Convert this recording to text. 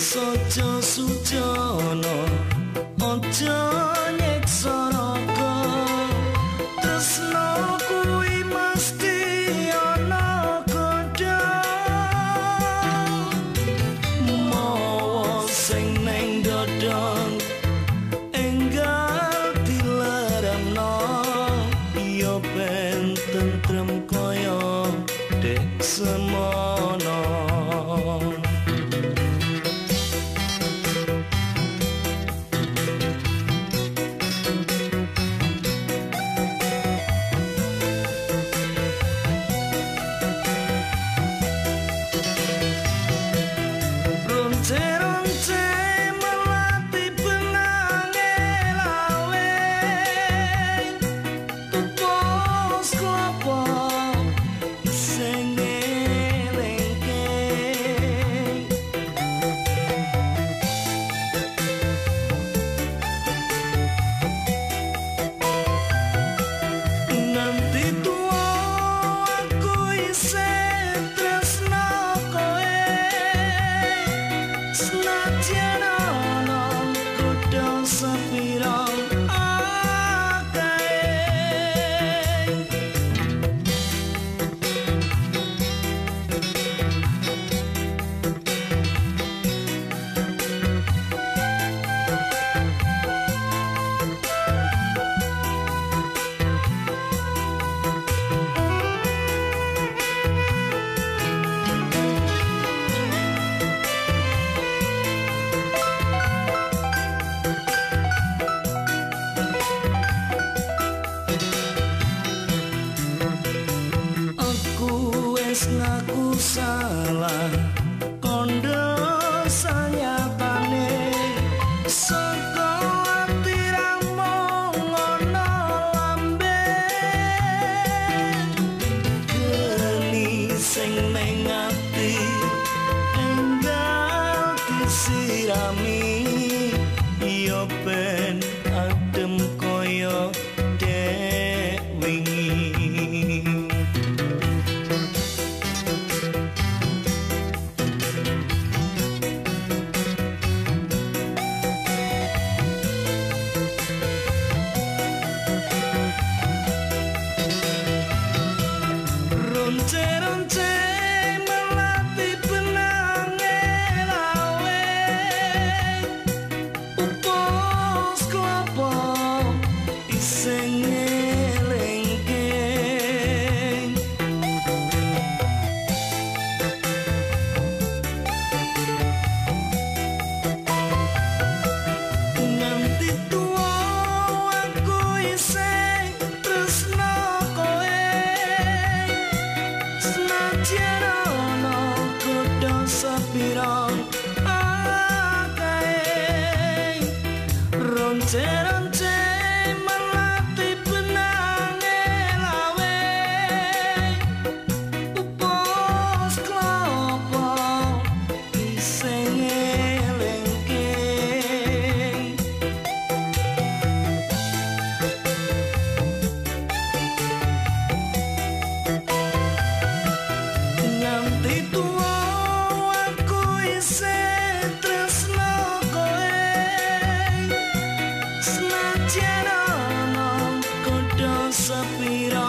sojo sujono ojo Montero until until need